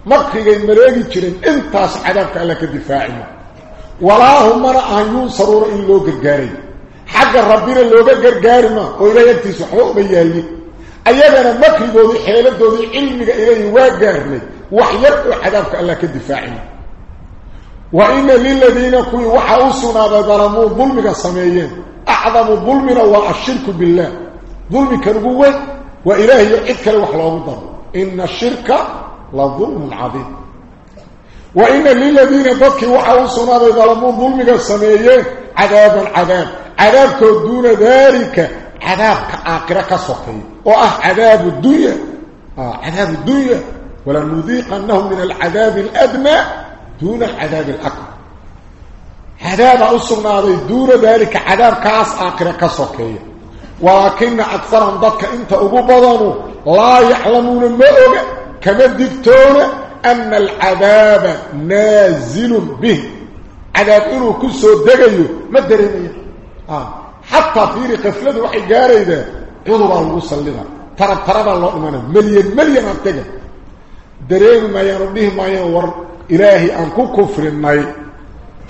مكر جاي مريجي جيرين إنت عذابك إلا كدفاعي. ولا هم رأى ينصروا إلا قرقارين حاجة ربنا لو غير غيرنا ويغير في صحوب يالي ايادنا مكربودي خيلدودي علمي الهي واغيرني وحيرت حدافك الله كدفاعنا وان للذين كل وحوسنا ظلموا ظلم السمايين اعظم ظلمنا الشرك بالله ظلم كربوه واله يعتك وحلو ضر ان الشرك لظلم عظيم وان للذين بكوا وحوسنا ظلموا ظلم السمايين عذاب عذاب عذاب دون ذلك. عذاب آخرك صفي وأه عذاب الدنيا. أه، عذاب الدنيا. ولن نذيق ولنذيقنهم من العذاب الأدنى دون العذاب الأكبر. عذاب أصبنا دون ذلك. عذاب كاس آخرك صفي ولكن أكثرهم من ذلك أنت أبو لا يعلمون المؤمن كما الدكتور أن العذاب نازل به. عذاب إنه كسو دقيه ما الدرينيه آه. حتى في قفلته وحي جاريده قدوا له وصلنا ترى ترى الله امنا مليون مليون ارتجا دريم ما يربيه ما ينور إلهي انكو كفر الناي.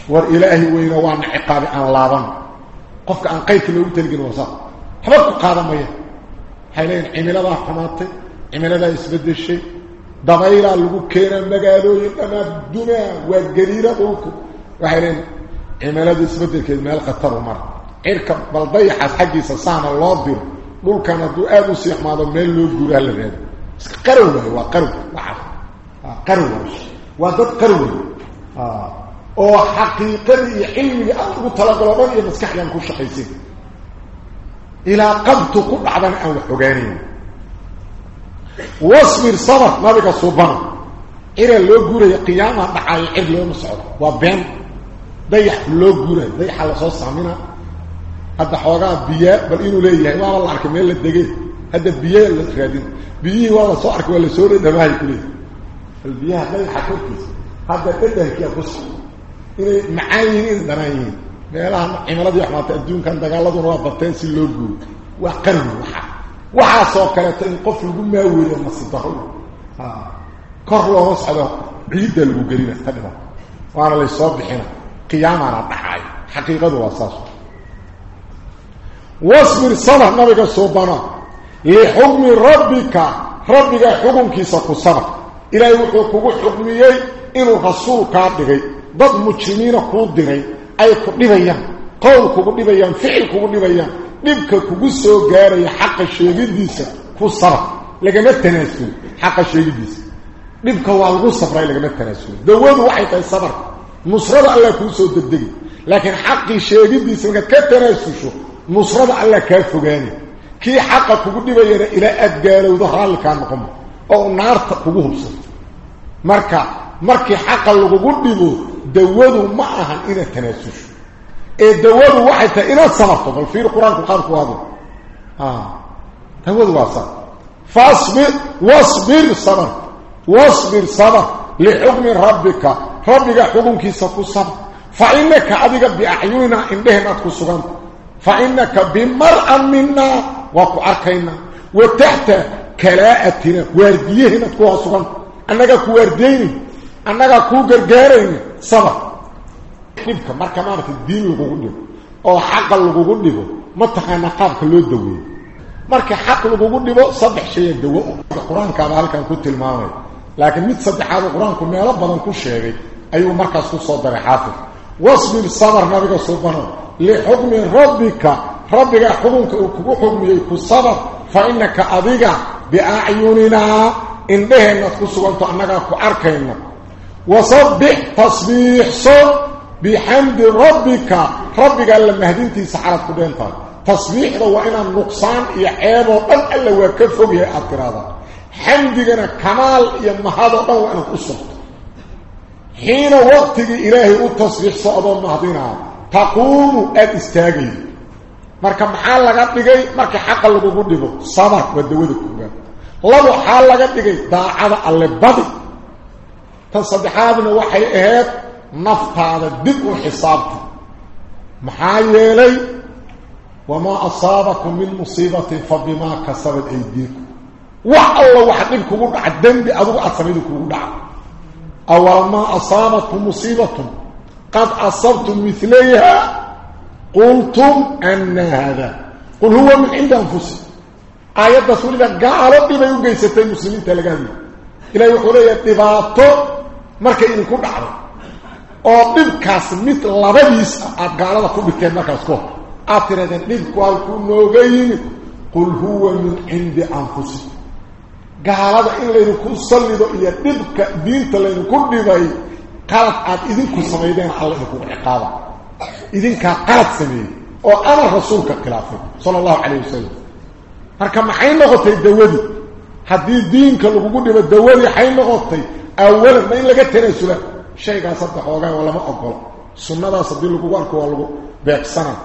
ور إلهي وين وان عقاب أن لابن. قفك أن قيت لو تلقي الوصا حبك قادميا حيلين عمل الله حمات عمل الله يسبد الشيء. دبايرا لو كينا مغالو يتنا الدنيا وغريره وكو وحيلين عمل الله يسبد الكلمة. القطر ومرض cirka baldayaxaas xaggiisa saana loo diro dhulkan hadduu aada u siixmaado meel loo guuraa la raado iska qarow waayo waa qarow waxa qarow waayo waa dad qarow oo xaqiiqadii iyo cilmigii aan ugu iyo maskaxdaan ku shaqaysin ilaa qabtu ku dhacdana aan wax ogaanayn wasbir sabr nabiga subana ira loo guuraya qiyaamaha dhacaayo cir looma socdo waa been dayax loo guurayo dayaxa lasoo saamina hadda xoogaa biyaa bal inuu leeyahay waaba la arkay meel la degay hadda biyaa la raadin biyihii waa la soo arkay waa la soo dhadhamaahay ku leeyahay bal biyaha dayaxa korkiisa hadda dhadhankiya kus inay macaan yihiin in dhanaan yihiin meelaha cimiladii waxmaata adduunkan dagaaladuna waa bateen si loo guuro waa qarwi waxa waxaasoo kaleeto in qof lagu maaweeyo masidaro kor looma socdo ciidda lagu gelina ka dhiman waana laysoo bixina qiyaamana dhacay xaqiiqadu waa saas واصبر صنع نبقى صوبانا لحكم ربك ربك حكم كيسا قصنا إلا حكمي حكميي إنو رسول كاردغي ضد مجرمين كوردغي أي كوردغيان قول كوردغيان فعل كوردغيان نبقى كوردغيسو غيري حق الشيغين ديسا قصنا لغا التناسل حق الشيغين ديسا نبقى والغو صبري لغا نتناسو دوان واحد صبر. على الله كوردغي لكن حق الشيخ ديسا لغا كتناسو شو nusrada alla kaa fogaani. Kii xaqa kugu dhibayana ilaa aad gaalowdo raallikaa noqoma oo naarta kugu hubsato marka markii xaqa lagugu dhibo dawadu ma ahan inaad tanaasusho ee dawadu waxay tahay inaad samarto bal fiir qur'aanku qaadku aado. Ah, dawadu waa sabr. Fasbir wasbir sabr. Wasbir sabr lixukmi rabbika. Rabbiga xukunkiisa ku sabr. Fa inaka adiga biacyunina indheheen aad ku suganta فإنك بمرأة منا وكعركينا وتحت كلاءتنا ورديهنا تكوها صغن أنك كوارديني أنك كوغرغاريني صبر كيفك؟ مركة مارة الدين لغوغنه أو حق لغوغنه متحا نقابك لدوه مركة حق لغوغنه صبح شيء دوه القرآن كان هذا كنت الماوي. لكن مت صبح هذا القرآن كما ربنا كل شيء. أيها مركز كنت صدر حافظ. واسمي بالصبر ما بيقى لحكم ربك. ربك حكمك وكبو حكمي كصبر فإنك أضيق بأعيننا. إن به بهنا تقصبت أنك أركينا وصبح تصبيح صب بحمد ربك. ربك لما هدينتي سحرة قدينتا تصبيح روائنا النقصان يحيب وطن ألا وكفه بها أكراضا حمدنا كمال يما هذا روائنا قصبت حين وقتك إلهي التصبيح صب ما هدينها فقوموا استاجي. مركا ما حال لا دغاي مركا حق لا بو ديبو صباح ودويد كوبا لا بو حال لا دغاي داعه الله بدي. تصدحابنا وحي اهات نفط هذا الدق وحسابك. محايلي وما أصابكم من مصيبة فبما كسبت أيديكم. والله وحدين كوغو دحدن بي ادو اصابيدو كوغو دحا اول ما اصابتكم مصيبة qad asabtum milayha qultum ana hada qul huwa min cindi anfusikum aayaddaas weliba gaalo dhibay u geysatay muslimiinta laga hadlay ilahi wuxuu leeyahay dhibaato markay idinku dhacdo oo dhibkaas mid labadiis aad gaalada ku dhigteen markaas ko aad tirahdeen dhibku halkuu nooga yimid qul huwa min cindi anfusikum gaalada in laydinku sallido iyo dhibka diinta laydinku dhibay قالت عاد إذن كل سميدين الله يكون عقابا إذن كقالت سميدين أو أنا رسولك خلافه صلى الله عليه وسلم. هركا ما حين نغطي الدولي هذه دينك اللي قلت لما الدولي حين نغطي. اولا ما ينلقى التنين سلا الشيء قال صدح وقال ولا ما أقول. سنة دا صدي لكو قالكو والغو باك سنة.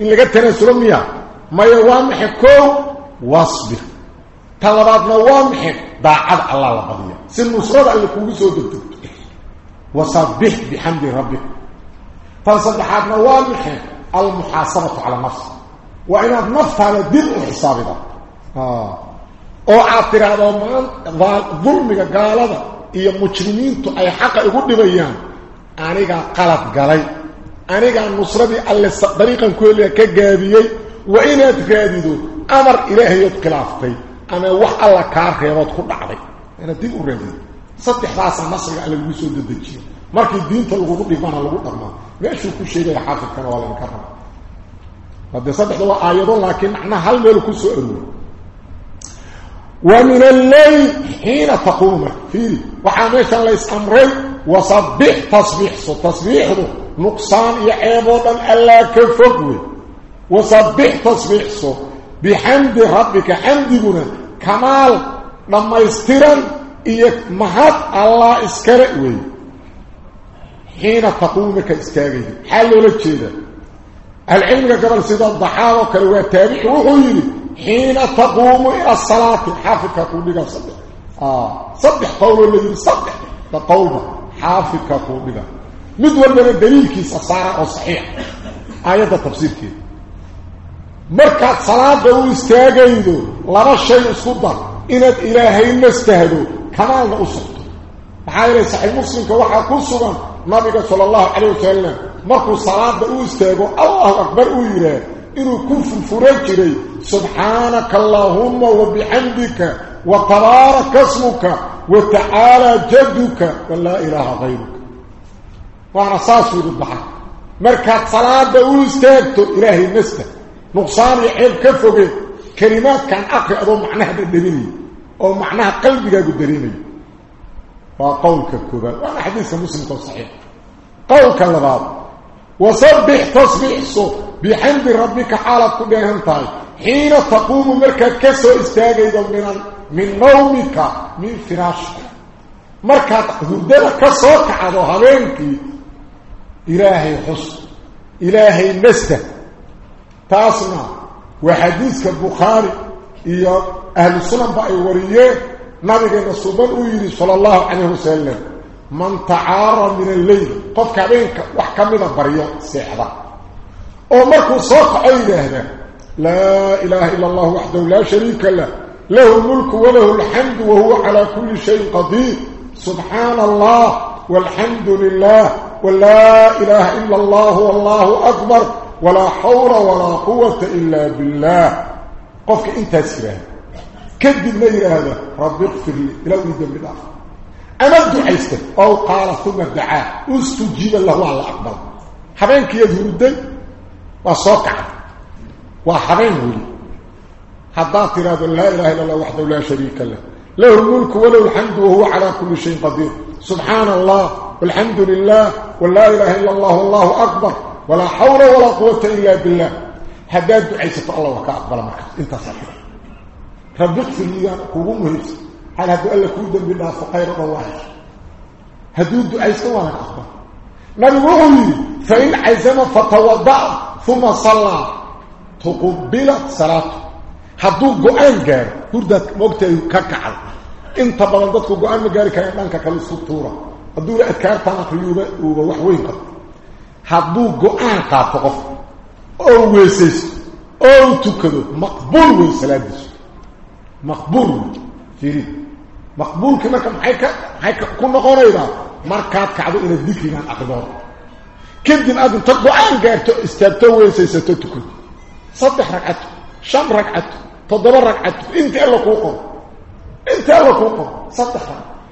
إن لقى التنين سلا ما يوامحكو واصبر. طلبات ما وامحك داعاد الله لقضية سنة سرد اللي قلت وصبح بحمد ربك. فصبحات نوامح المحاسبة على النفس. وإن النفس على دل الحساب أه. أو عطر هذا المال ظلمك قال هذا. إيا مجرمين تأي حق يقول لبيان أنيقا قلت قلي. أنيقا النصر بي اللي طريقا كوليا كقابيي وإن أتفادده أمر إلهي يتكلافتي أنا وحق الله كارخي يبطخل بعضي أنا دل الرجل صدح راس النصر على الوسو ضد الجيل مارك الدين تلغو ضيفانا لغو ضرما ماشي كل شيء يا حافظ كان ولا انكرم قد صدح الله أيضا لكن إحنا هل ميلو كل ومن الليل حين تقوم في وحاميش الله يسأمري وصبح تصبيح. صوت تصبيح نقصان يا عبادا ألا كفقوي. وصبح تصبيح صوت. بحمد ربك حمد كمال لما يستيرن إيك مهد الله اسكرئوي حين تقوم كإسكاقه حالو لكيدا العلم قبل سيدة الضحاوة كالوات تاريخ وغيري حين تقوم إلى الصلاة حافظك قول لك صدح آه. صدح قول الذي صدح تقوم حافظك قول لك مدول من الدليل كيس أصارع وصحيح آيات التفسير كي. مركز صلاة دو استاقيدو لما الشيء اسكبه إنت إلهي نستهدو كمان أصبت وحاير سعيد مسلم كوحا كسوا نبيك صلى الله عليه وسلم. مركو الصلاة بأوستيقو الله أكبر أويره إنه كف فريك لي سبحانك اللهم وبحمدك وطبارك اسمك وتعالى جدك ولا إله غيرك. وعن أساس ربحة مركات صلاة بأوستيقو إلهي نسته. نقصاني عيل كفوك. كلمات كان أقرأ ذو معناه بالدبيني oo macnaha qalbigaagu dareemay وقولك كبار وأنا حديث مسلم صحيح قولك اللباب وصبح تصبح بحمد ربك حالة كلها انتهي حين تقوم مركز كسو استاقيدا من نومك من فراشك مركز هدنا كسوك عدو هبينك إلهي حسن إلهي نسته تاسنا وحديثك البخاري wariyeen أهل السنة بأي ورية نبي صلى الله عليه وسلم من تعارى من الليل. قد كبين وحكم من البرية؟ سعرة. أمرك صوت عيده لا إله إلا الله وحده لا شريك له. له الملك وله الحمد وهو على كل شيء قدير. سبحان الله والحمد لله. ولا إله إلا الله والله أكبر. ولا حول ولا قوة إلا بالله. قفك إنت سبحانه كذب ما هذا رب اغفر لي. لو الذنب الآخر. أنا دعيت أو قال ثم دعا أستجيب الله على الاقدام حبينك يا جرد وصوكع وحبين ولي حضات رب لا إله إلا الله وحده لا شريك له. له الملك وله الحمد وهو على كل شيء قدير. سبحان الله. والحمد لله. ولا إله إلا الله. الله أكبر. ولا حول ولا قوة إلا بالله. حداد عيسى الله وكا اقبل انت صحيح ربطني قومه هل هقول لك ودم بالله فقير الله هدود أي سواء نبغي فين عزم فتوضأ ثم صلى. تقبل صلاة. هدو جوانجر وردك وقت ككعد انت بلدك جوان مجاري كان دانك كل سطورة. هدو اذكار طاقه اليوم وروح وين قد هدو جوان قاطف أو ويسس أو تكرو مقبول وسلامس مقبول. تيري مقبول كما كان هيك هيك كنا قريبا مركات كعدو إلى ذكر اقدار كد ما اظن تقوا عن غيرت استاد تو وين سيستو تكون. صدح ركعت. شم ركعت. تضرب ركعت. انت الله قوق انت الله قوق صدح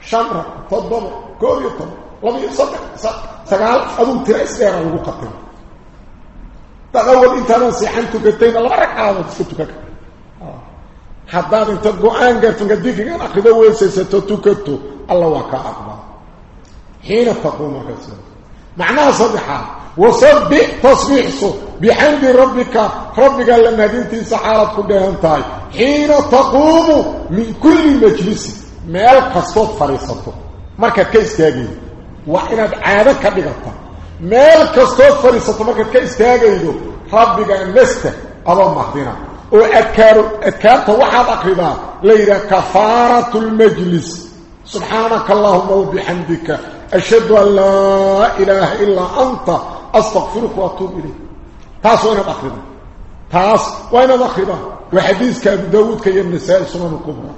شم ركعت. تضرب كوريت لم يصدح سقال. اظن تريس غير لو قتل تغول إنت نصيحتك بتين الله ركعت. ستك haddaad inta go-aan gaarto inka dikrigan akrido weysaysato tukato alla waa kaa aqbal. Xiina taquuma markaas معناها صدحة وصبح تصبيحه بحمد ربك ربك لما دينتي سحارة كلها انتهي حين تقوم من كل مجلس مال قصوت فريسته مركز كيس تاجي وإنا بعادة كبغتا مال وأذكار أذكار واحد أقربا. ليلة كفارة المجلس. سبحانك اللهم وبحمدك. أشهد أن لا إله إلا أنت. أستغفرك وأتوب إليك. تاس وين أخربا تاس وين أخربا وحديث كأبو داود كي النساء سنن الكبرى.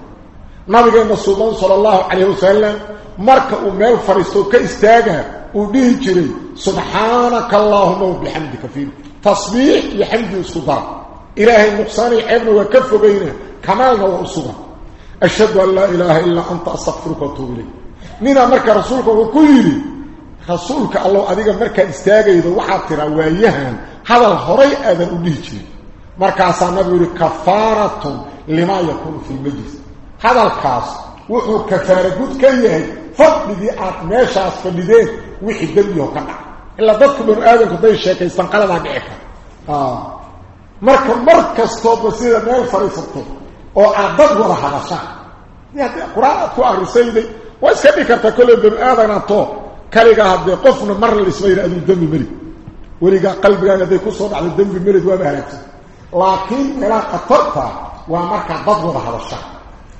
نبي النصوبان صلى الله عليه وسلم. مركا أمير فريستو كإستاغا وديه جري. سبحانك اللهم وبحمدك فيه تصبيح لحمد الصدر إلهي نقصاني عبنا وكف بينه. كمالنا وعصوبة أشهد أن لا إله إلا أنت أصفرك وطوب لي نينا مركة رسولك وكيري رسولك الله أذيك مركة استاغة إذا وحاط روايهان هذا الهري أذن أبليكي مركة أصلا نبي كفارة لما يكون في المجلس. هذا القاس وحو كفارة قد كيه فضل دي أتماشى أصفل دي وحي دليو كمع إلا دكتور آذن كنت يشيك يستنقل ما آه. مرك مركز توبسيده ميل فريسته أو عدد ولا حدث يعني قران تو ارسيدي واش كبي كل بن آدم نطو كلي قاعد يقفن مر لسوير ابي دم مري وريقا قلبي قاعد يكسر على الدم مري وما هلك لكن لا قطرتها ومرك عدد هذا حدث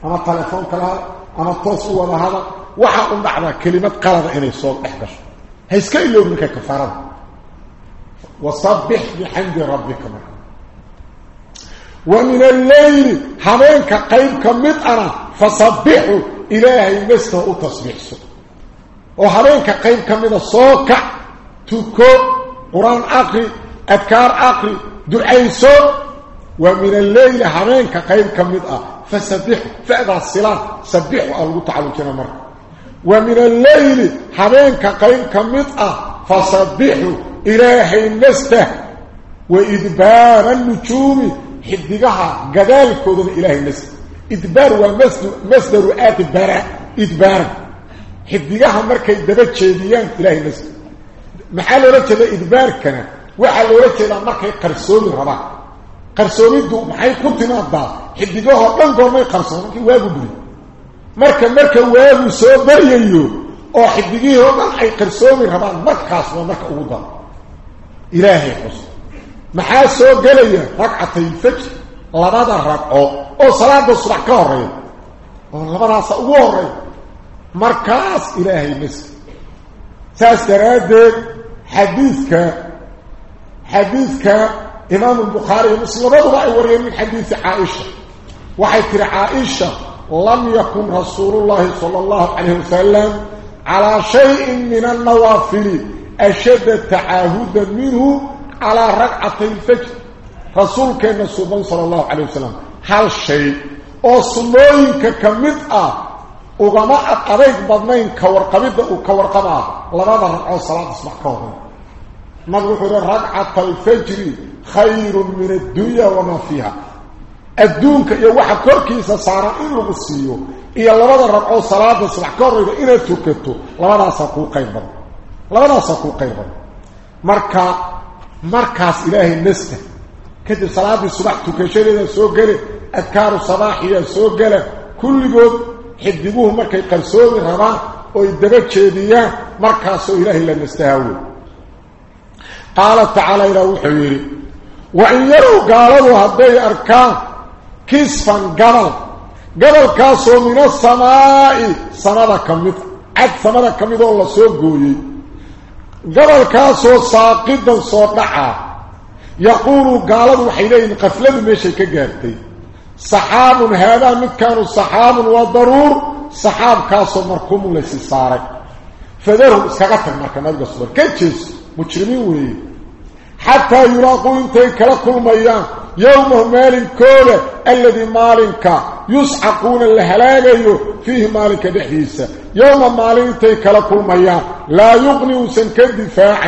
أنا التليفون كلا أنا توصل ولا هذا وحقن بعد كلمه قرر اني صوت احبش هيسكي لو منك كفاره وصبح بحمد ربك مرحبا ومن الليل حبينك قيب كمد أنا فصبحوا إلهي مسته تصبيح سو وحبينك قيب كمد الصوكع تكو قرآن أقري أذكار أقري دعي سو ومن الليل حبينك قيب كمد فسبحوا فإذا الصلاة سبحوا الله تعالى كنا مرة. ومن الليل حبينك قيب كمد فصبحوا إلهي مسته وإدبار النجوم حدقها قدالكودن إلهي مسته إدبار ومصدر آتبار إدبار. حدقها مركي دبت شيديان إلهي مسته محال رجل إدبار كان. وحال رجل مركي قرسوني ربا قرسوني دو محاي كنت نضع حدقها لنقر ما يقرسوني كي واقو بري مركا مركا واقو سو بريو oo xidigii oo dhan ay qarsoomi rabaan markaas waa marka ugu daro ilaahay maxaa soo gelaya ragcatay fajr labada ragco oo salaada subax ka horeeya oo labadaas ugu horeeya markaas ilaahay nas saas daraaddeed xadiidka xadiidka imaam albukhaari iyo muslim labaduba ay wariyeen min xadiidi caaisha waxay tiri caaisha lam yakun rasuulullahi sala allahu calayhi wasalam calaa shayin min annawaafili ashadda tacaahudan minhu على ركعتي الفجر. رسول كان صبن صلى الله عليه وسلم هل شيء؟ أو سمويك كمدعا وغما اقريك بضمين كورقبت أو كورقبا لبدا أو صلاة اسمح كورين الفجر خير من الدنيا وما فيها. الدونك يوحى كوركيسا سارا إلو بسيو. إيا لبدا أو صلاة اسمح كورين إنا تركتو لبدا ساقو قيبا؟ لبدا ساقو قيبا؟ مركا مركز إلهي النسكة كتب صلاة الصباح تكشل إلى السوق أذكار الصباح إلى السوق كل قد حدبوه مركز قرصوه الغراء ويدبت شديا مركز إلهي لنستهول قال تعالى إلى وحيري وإن يروا قالوا هذه أركان كسفا قبل قبل كاسو من السماء سمدك مثل عد سمدك مثل الله سوكوه قرر كاسو ساقدا صدعا يقول قالوا وحيلين قفلوا ماشي كغرتي صحاب هذا مكان الصحاب والضرور صحاب كاسو مركم ليس صارك فدره سقط المركم هذا الصبر كيتش مجرمين حتى يراقوا انت كلكم ميان يوم مال كولة الذي مالك يسعقون الهلاق فيه مالك دحيسة يوم مال تيكلك ميا لا يغني سنك الدفاع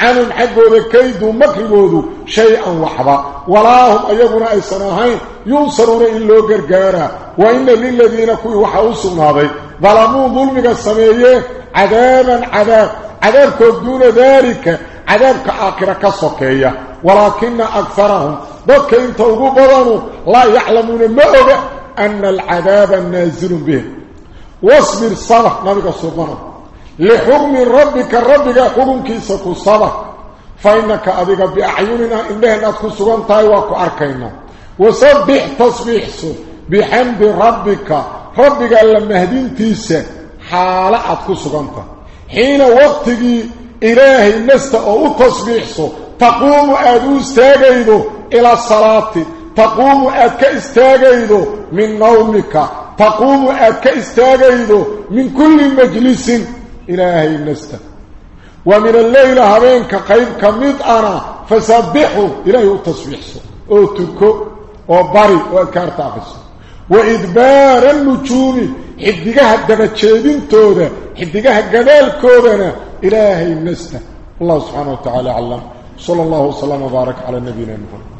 عن الحق وكيد ومكره شيئا وحبا. ولا هم أيضنا السناهين ينصرون إلا قرقارا. وإن للذين كوي وحاوصوا هذا ظلموا ظلم السمية. عذابا عذاب. عذابك دون ذلك. عذابك آخرك السكية ولكن أكثرهم. ذلك إن توقوا بضانوا لا يعلمون ما هو أن العذاب النازل به. واصبر صلح نبيك سبحانه لحكم ربك ربك حكم كيسك صلح فإنك أبيك بأعيننا إنه نتكو سبحانه تايواك أركينا. وصبح تصبح صبح بحمد ربك. ربك لما هدين تيسا. حالا أتكو سبحانه حين وقتك إلهي نستأو تصبح صبح تقوم أدو استيقيدو إلى الصلاة. تقوم أدك استيقيدو من نومك. تقوم أدك استيقيدو من كل مجلس. إلهي نستك ومن الليل هرينك قيب كميد أنا فسبحه إلهي التصبيح أو تكو. أو باري. أو كارتافس وإدبار النجوم. حدقة هدقة تشيبين تودة حدقة هدقة هدقة الكودة إلهي نستك الله سبحانه وتعالى علمه sal allahu waslama baarak calaa nabiyina muxamed